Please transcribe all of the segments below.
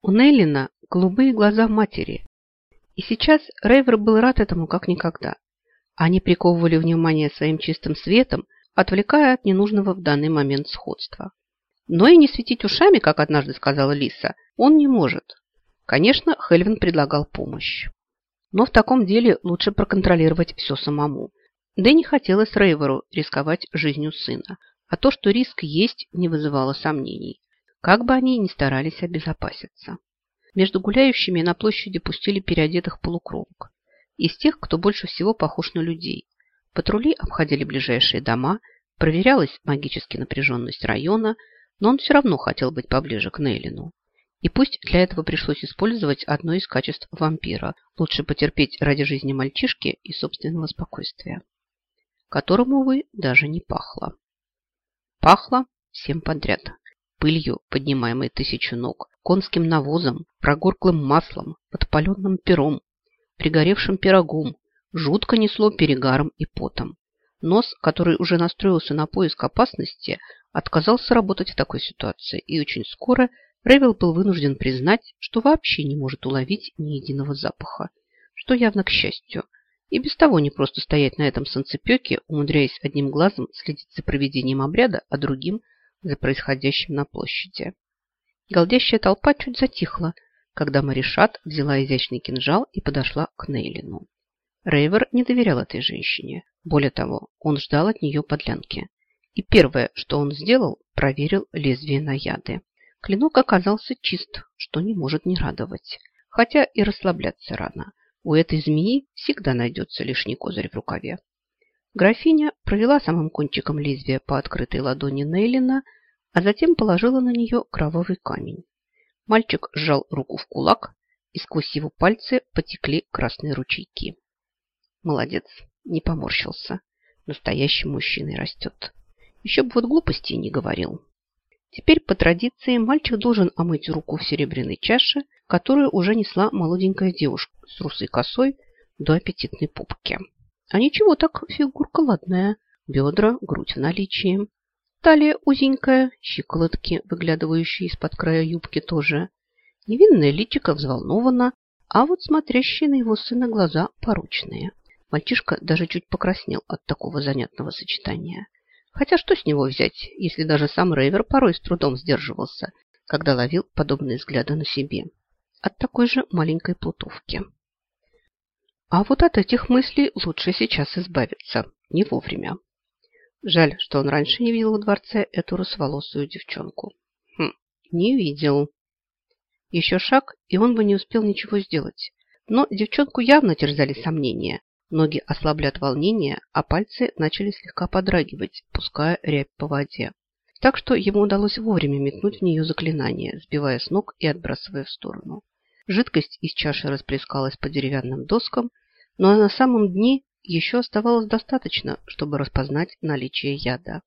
У Нейлина голубые глаза матери. И сейчас Рейвер был рад этому как никогда. Они приковывали внимание своим чистым светом, отвлекая от ненужного в данный момент сходства. Но и не светить ушами, как однажды сказала Лиса, он не может. Конечно, Хельвин предлагал помощь. Но в таком деле лучше проконтролировать все самому. Да и не хотелось Рейверу рисковать жизнью сына. А то, что риск есть, не вызывало сомнений. Как бы они ни старались обезопаситься. Между гуляющими на площади пустили переодетых полукровок. Из тех, кто больше всего похож на людей. Патрули обходили ближайшие дома, проверялась магически напряженность района, но он все равно хотел быть поближе к Нейлину. И пусть для этого пришлось использовать одно из качеств вампира, лучше потерпеть ради жизни мальчишки и собственного спокойствия, которому, увы, даже не пахло. Пахло всем подряд. Пылью, поднимаемой тысячу ног, конским навозом, прогорклым маслом, подпаленным пером, пригоревшим пирогом, жутко несло перегаром и потом. Нос, который уже настроился на поиск опасности, отказался работать в такой ситуации, и очень скоро Ревел был вынужден признать, что вообще не может уловить ни единого запаха, что явно к счастью. И без того не просто стоять на этом санцепёке, умудряясь одним глазом следить за проведением обряда, а другим за происходящим на площади. Голдящая толпа чуть затихла, когда Маришат взяла изящный кинжал и подошла к Нейлину. Рейвер не доверял этой женщине. Более того, он ждал от нее подлянки. И первое, что он сделал, проверил лезвие на яды. Клинок оказался чист, что не может не радовать. Хотя и расслабляться рано. У этой змеи всегда найдется лишний козырь в рукаве. Графиня провела самым кончиком лезвия по открытой ладони Нейлина, а затем положила на нее кровавый камень. Мальчик сжал руку в кулак, и сквозь его пальцы потекли красные ручейки. Молодец, не поморщился. Настоящий мужчина растет. Еще бы вот глупостей не говорил. Теперь по традиции мальчик должен омыть руку в серебряной чаше, которую уже несла молоденькая девушка с русой косой до аппетитной пупки. А ничего так, фигурка ладная. Бедра, грудь в наличии. Талия узенькая, щиколотки, выглядывающие из-под края юбки тоже. Невинное личико взволновано, а вот смотрящие на его сына глаза поручные. Мальчишка даже чуть покраснел от такого занятного сочетания. Хотя что с него взять, если даже сам Рейвер порой с трудом сдерживался, когда ловил подобные взгляды на себе. От такой же маленькой плутовки. А вот от этих мыслей лучше сейчас избавиться, не вовремя. Жаль, что он раньше не видел во дворце эту русоволосую девчонку. Хм, не видел. Еще шаг, и он бы не успел ничего сделать. Но девчонку явно терзали сомнения, Ноги ослабли от волнения, а пальцы начали слегка подрагивать, пуская рябь по воде. Так что ему удалось вовремя метнуть в нее заклинание, сбивая с ног и отбрасывая в сторону. Жидкость из чаши расплескалась по деревянным доскам, но на самом дне еще оставалось достаточно, чтобы распознать наличие яда.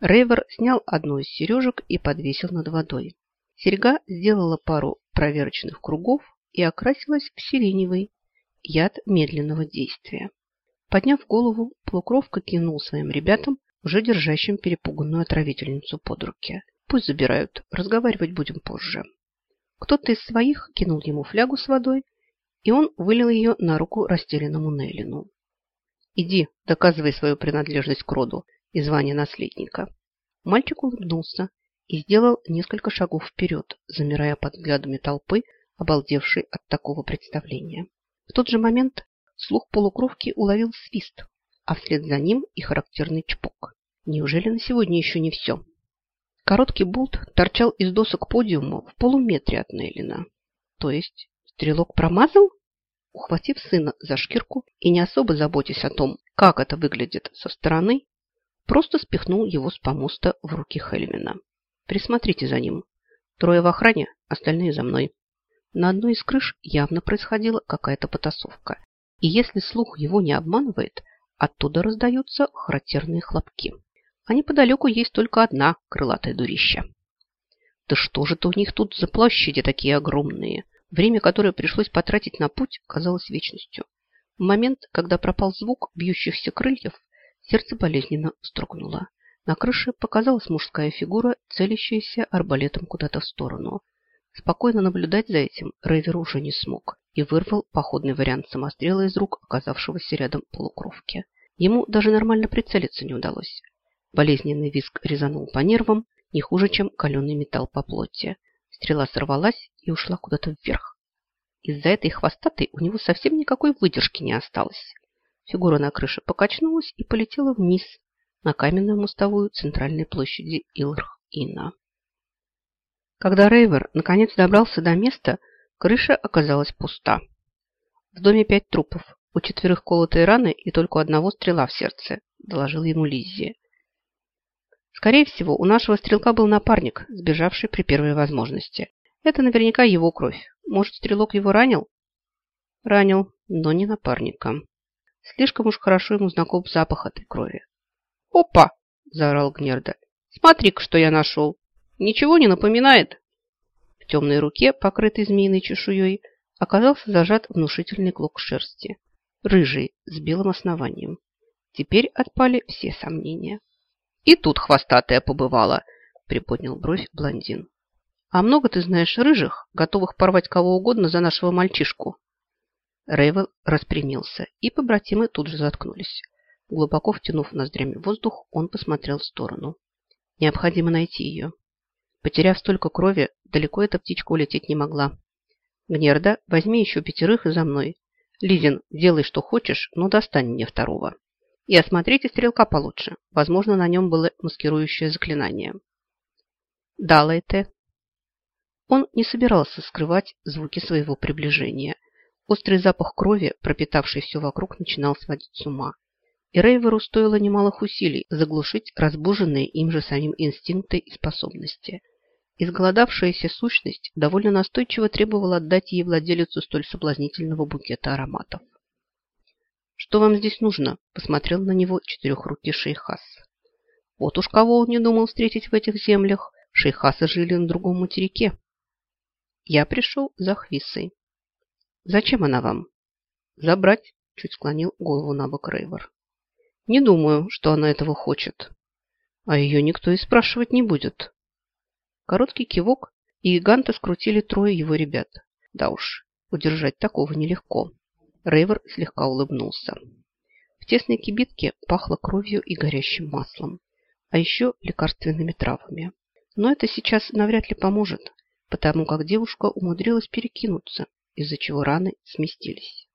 Рейвер снял одну из сережек и подвесил над водой. Серьга сделала пару проверочных кругов и окрасилась в сиреневый, яд медленного действия. Подняв голову, полукровка кинул своим ребятам, уже держащим перепуганную отравительницу под руки. Пусть забирают, разговаривать будем позже. Кто-то из своих кинул ему флягу с водой, и он вылил ее на руку растерянному Нейлину. «Иди, доказывай свою принадлежность к роду и звание наследника». Мальчик улыбнулся и сделал несколько шагов вперед, замирая под взглядами толпы, обалдевшей от такого представления. В тот же момент слух полукровки уловил свист, а вслед за ним и характерный чпок. Неужели на сегодня еще не все? Короткий болт торчал из досок подиума в полуметре от Нейлина. То есть стрелок промазал? Ухватив сына за шкирку и не особо заботясь о том, как это выглядит со стороны, просто спихнул его с помоста в руки Хельвина. Присмотрите за ним. Трое в охране, остальные за мной. На одной из крыш явно происходила какая-то потасовка. И если слух его не обманывает, оттуда раздаются характерные хлопки. А неподалеку есть только одна крылатая дурища. Да что же-то у них тут за площади такие огромные? Время, которое пришлось потратить на путь, казалось вечностью. В момент, когда пропал звук бьющихся крыльев, сердце болезненно вздрогнуло. На крыше показалась мужская фигура, целящаяся арбалетом куда-то в сторону. Спокойно наблюдать за этим Рейвер уже не смог и вырвал походный вариант самострела из рук оказавшегося рядом полукровки. Ему даже нормально прицелиться не удалось. Болезненный визг резанул по нервам, не хуже, чем каленый металл по плоти. Стрела сорвалась и ушла куда-то вверх. Из-за этой хвостатой у него совсем никакой выдержки не осталось. Фигура на крыше покачнулась и полетела вниз на каменную мостовую центральной площади Илрх-Ина. Когда Рейвер наконец добрался до места, крыша оказалась пуста. В доме пять трупов, у четверых колотые раны и только у одного стрела в сердце, доложил ему Лиззи. Скорее всего, у нашего стрелка был напарник, сбежавший при первой возможности. Это наверняка его кровь. Может, стрелок его ранил? Ранил, но не напарника. Слишком уж хорошо ему знаком запах этой крови. «Опа!» – заорал Гнерда. «Смотри-ка, что я нашел! Ничего не напоминает?» В темной руке, покрытой змеиной чешуей, оказался зажат внушительный клок шерсти. Рыжий, с белым основанием. Теперь отпали все сомнения. «И тут хвостатая побывала!» – приподнял бровь блондин. «А много ты знаешь рыжих, готовых порвать кого угодно за нашего мальчишку?» Рейвел распрямился, и побратимы тут же заткнулись. Глубоко втянув ноздрями воздух, он посмотрел в сторону. Необходимо найти ее. Потеряв столько крови, далеко эта птичка улететь не могла. Гнерда, возьми еще пятерых и за мной. Лизин, делай, что хочешь, но достань мне второго. И осмотрите стрелка получше. Возможно, на нем было маскирующее заклинание. Да, Лайте. Он не собирался скрывать звуки своего приближения – Острый запах крови, пропитавший все вокруг, начинал сводить с ума. И Рейверу стоило немалых усилий заглушить разбуженные им же самим инстинкты и способности. Изголодавшаяся сущность довольно настойчиво требовала отдать ей владелицу столь соблазнительного букета ароматов. «Что вам здесь нужно?» – посмотрел на него четырехрукий шейхас. Вот уж кого он не думал встретить в этих землях. Шейхасы жили на другом материке. Я пришел за Хвисой. Зачем она вам? Забрать, чуть склонил голову на бок Рейвор. Не думаю, что она этого хочет. А ее никто и спрашивать не будет. Короткий кивок, и гиганта скрутили трое его ребят. Да уж, удержать такого нелегко. Рейвор слегка улыбнулся. В тесной кибитке пахло кровью и горящим маслом, а еще лекарственными травами. Но это сейчас навряд ли поможет, потому как девушка умудрилась перекинуться из-за чего раны сместились.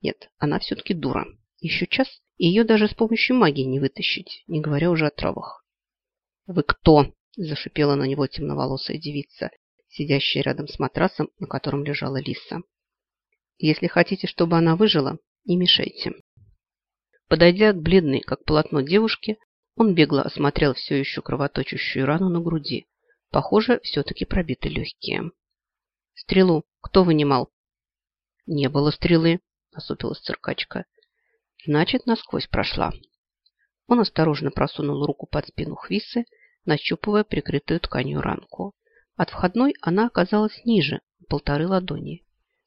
Нет, она все-таки дура. Еще час, и ее даже с помощью магии не вытащить, не говоря уже о травах. «Вы кто?» – зашипела на него темноволосая девица, сидящая рядом с матрасом, на котором лежала лиса. «Если хотите, чтобы она выжила, не мешайте». Подойдя к бледной, как полотно девушке, он бегло осмотрел все еще кровоточащую рану на груди. Похоже, все-таки пробиты легкие. «Стрелу кто вынимал?» «Не было стрелы», – насупилась циркачка. «Значит, насквозь прошла». Он осторожно просунул руку под спину Хвисы, нащупывая прикрытую тканью ранку. От входной она оказалась ниже, полторы ладони.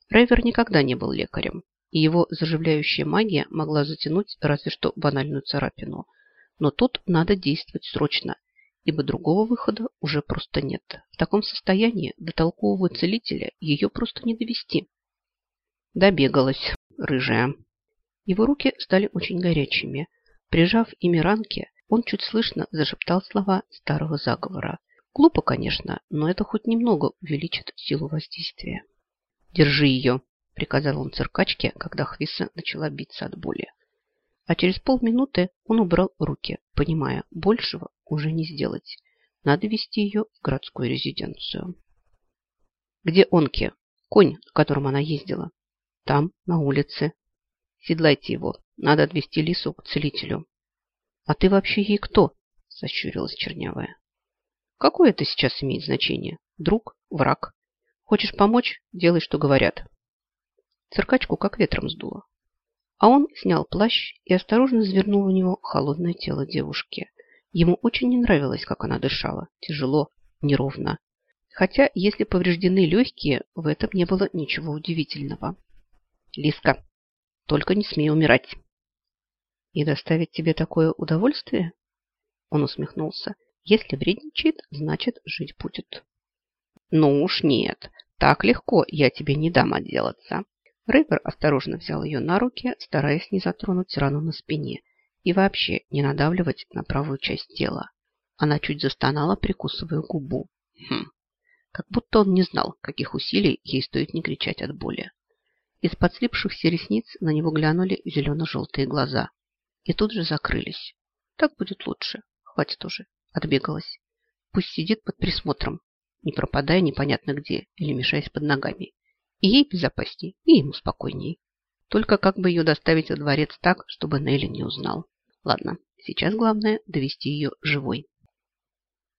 Рейвер никогда не был лекарем, и его заживляющая магия могла затянуть разве что банальную царапину. Но тут надо действовать срочно, ибо другого выхода уже просто нет. В таком состоянии до толкового целителя ее просто не довести. Добегалась, рыжая. Его руки стали очень горячими. Прижав ими ранки, он чуть слышно зашептал слова старого заговора. Глупо, конечно, но это хоть немного увеличит силу воздействия. «Держи ее», – приказал он циркачке, когда Хвиса начала биться от боли. А через полминуты он убрал руки, понимая, большего уже не сделать. Надо вести ее в городскую резиденцию. Где Онки? Конь, на котором она ездила. Там, на улице. Седлайте его. Надо отвезти Лису к целителю. А ты вообще ей кто? Сощурилась чернявая. Какое это сейчас имеет значение? Друг? Враг? Хочешь помочь? Делай, что говорят. Циркачку как ветром сдуло. А он снял плащ и осторожно завернул в него холодное тело девушки. Ему очень не нравилось, как она дышала. Тяжело, неровно. Хотя, если повреждены легкие, в этом не было ничего удивительного. Лиска, только не смей умирать. И доставить тебе такое удовольствие? Он усмехнулся. Если вредничает, значит жить будет. Ну уж нет, так легко я тебе не дам отделаться. Рейвер осторожно взял ее на руки, стараясь не затронуть рану на спине и вообще не надавливать на правую часть тела. Она чуть застонала, прикусывая губу. Хм, как будто он не знал, каких усилий ей стоит не кричать от боли. Из подслипшихся ресниц на него глянули зелено-желтые глаза и тут же закрылись. Так будет лучше. Хватит уже. Отбегалась. Пусть сидит под присмотром, не пропадая непонятно где или мешаясь под ногами. И ей безопасней, и ему спокойней. Только как бы ее доставить во дворец так, чтобы Нелли не узнал. Ладно, сейчас главное довести ее живой.